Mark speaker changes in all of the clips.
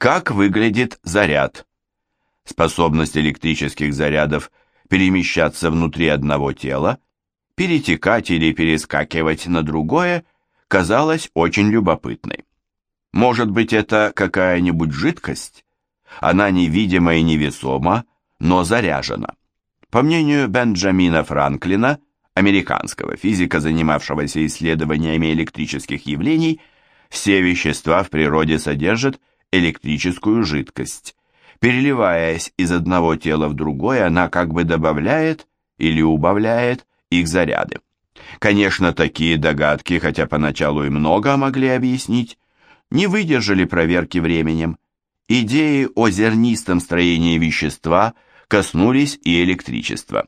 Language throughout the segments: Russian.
Speaker 1: Как выглядит заряд? Способность электрических зарядов перемещаться внутри одного тела, перетекать или перескакивать на другое казалась очень любопытной. Может быть, это какая-нибудь жидкость? Она невидима и невесома, но заряжена. По мнению Бенджамина Франклина, американского физика, занимавшегося исследованиями электрических явлений, все вещества в природе содержат электрическую жидкость. Переливаясь из одного тела в другое, она как бы добавляет или убавляет их заряды. Конечно, такие догадки, хотя поначалу и много могли объяснить, не выдержали проверки временем. Идеи о зернистом строении вещества коснулись и электричества.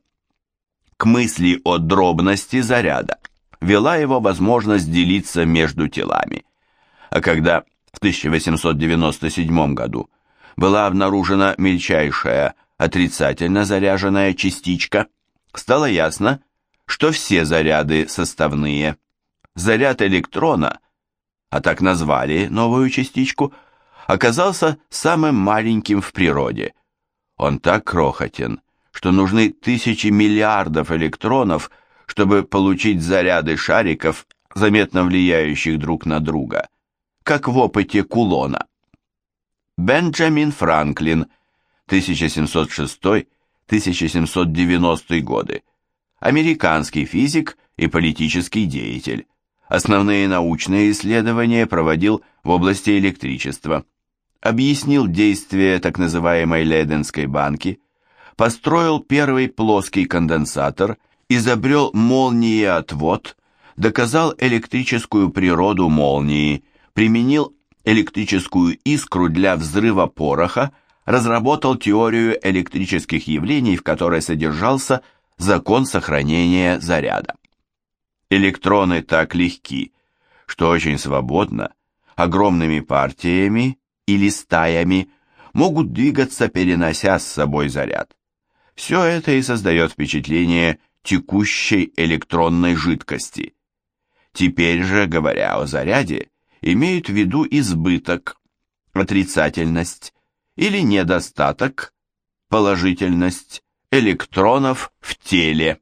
Speaker 1: К мысли о дробности заряда вела его возможность делиться между телами. А когда в 1897 году была обнаружена мельчайшая отрицательно заряженная частичка, стало ясно, что все заряды составные. Заряд электрона, а так назвали новую частичку, оказался самым маленьким в природе. Он так крохотен, что нужны тысячи миллиардов электронов, чтобы получить заряды шариков, заметно влияющих друг на друга, как в опыте Кулона. Бенджамин Франклин, 1706-1790 годы, американский физик и политический деятель. Основные научные исследования проводил в области электричества. Объяснил действие так называемой Лейденской банки, построил первый плоский конденсатор, изобрел молниеотвод, доказал электрическую природу молнии, применил электрическую искру для взрыва пороха, разработал теорию электрических явлений, в которой содержался закон сохранения заряда. Электроны так легки, что очень свободно, огромными партиями или стаями могут двигаться, перенося с собой заряд. Все это и создает впечатление текущей электронной жидкости. Теперь же, говоря о заряде, имеют в виду избыток, отрицательность или недостаток, положительность электронов в теле.